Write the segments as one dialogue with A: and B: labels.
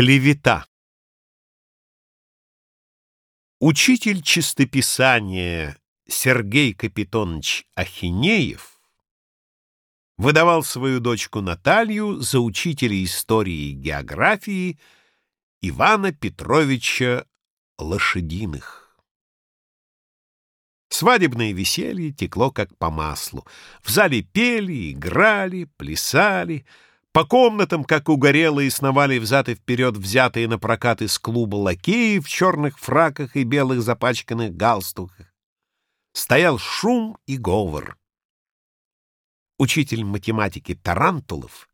A: Клевета Учитель чистописания Сергей Капитонович Ахинеев выдавал свою дочку Наталью за учителя истории и географии Ивана Петровича Лошадиных. Свадебное веселье текло как по маслу. В зале пели, играли, плясали — по комнатам, как угорелые, сновали взад и вперед взятые на прокат из клуба лакеи в черных фраках и белых запачканных галстуках. Стоял шум и говор. Учитель математики Тарантулов,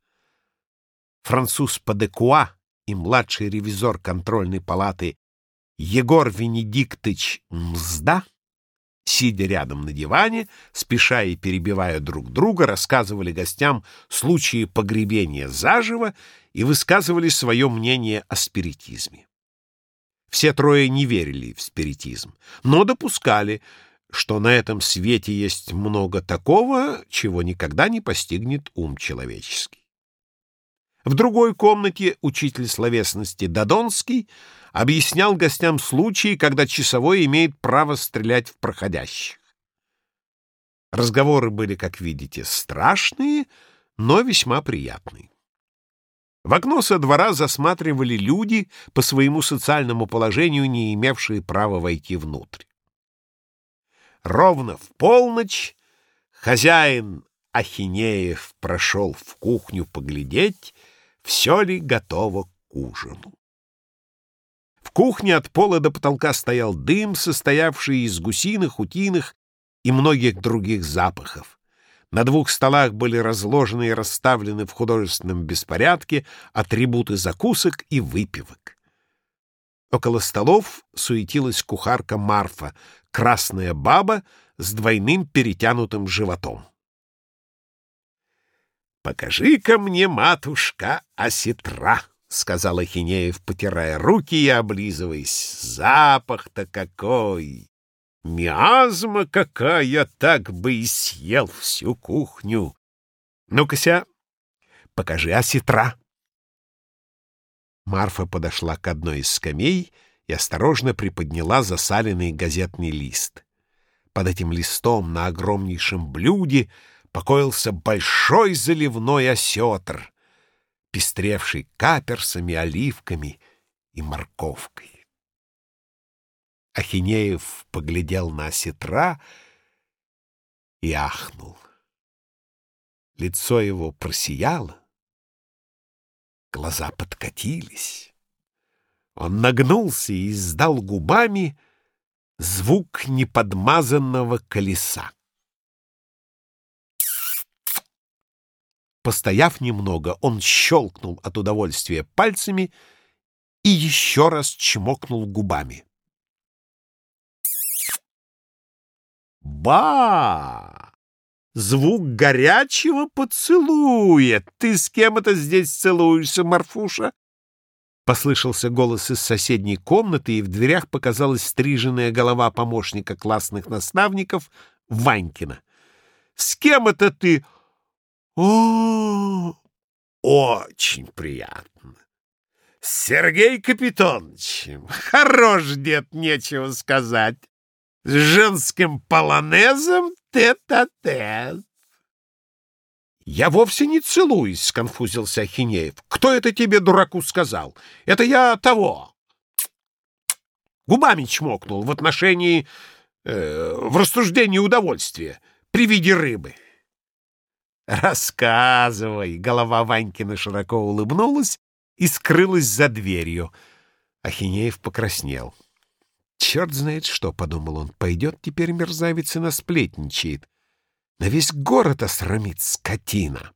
A: француз Падекуа и младший ревизор контрольной палаты Егор Венедиктович Мзда — сидя рядом на диване, спеша и перебивая друг друга, рассказывали гостям случаи погребения заживо и высказывали свое мнение о спиритизме. Все трое не верили в спиритизм, но допускали, что на этом свете есть много такого, чего никогда не постигнет ум человеческий. В другой комнате учитель словесности Додонский объяснял гостям случаи, когда часовой имеет право стрелять в проходящих. Разговоры были, как видите, страшные, но весьма приятные. В окно со двора засматривали люди, по своему социальному положению не имевшие права войти внутрь. Ровно в полночь хозяин Ахинеев прошел в кухню поглядеть, все ли готово к ужину. Кухне от пола до потолка стоял дым, состоявший из гусиных, утиных и многих других запахов. На двух столах были разложены и расставлены в художественном беспорядке атрибуты закусок и выпивок. Около столов суетилась кухарка Марфа, красная баба с двойным перетянутым животом. «Покажи-ка мне, матушка, осетра!» — сказал Ахинеев, потирая руки и облизываясь. «Запах-то какой! Миазма какая! Так бы и съел всю кухню! Ну-ка, покажи осетра!» Марфа подошла к одной из скамей и осторожно приподняла засаленный газетный лист. Под этим листом на огромнейшем блюде — покоился большой заливной осетр, пестревший каперсами, оливками и морковкой. Ахинеев поглядел на осетра и ахнул. Лицо его просияло, глаза подкатились. Он нагнулся и издал губами звук неподмазанного колеса. Постояв немного, он щелкнул от удовольствия пальцами и еще раз чмокнул губами. «Ба! Звук горячего поцелуя! Ты с кем это здесь целуешься, Марфуша?» Послышался голос из соседней комнаты, и в дверях показалась стриженная голова помощника классных наставников Ванькина. «С кем это ты?» О, очень приятно. Сергей Капитоновичем. Хорош дед, нечего сказать. С женским полонезом тет-а-тет. -тет. «Я вовсе не целуюсь», — сконфузился Ахинеев. «Кто это тебе, дураку, сказал? Это я того». Губами чмокнул в отношении... Э, в рассуждении удовольствия при виде рыбы. «Рассказывай!» — голова Ванькина широко улыбнулась и скрылась за дверью. Ахинеев покраснел. «Черт знает что!» — подумал он. «Пойдет теперь мерзавец и насплетничает. На весь город осрамит скотина!»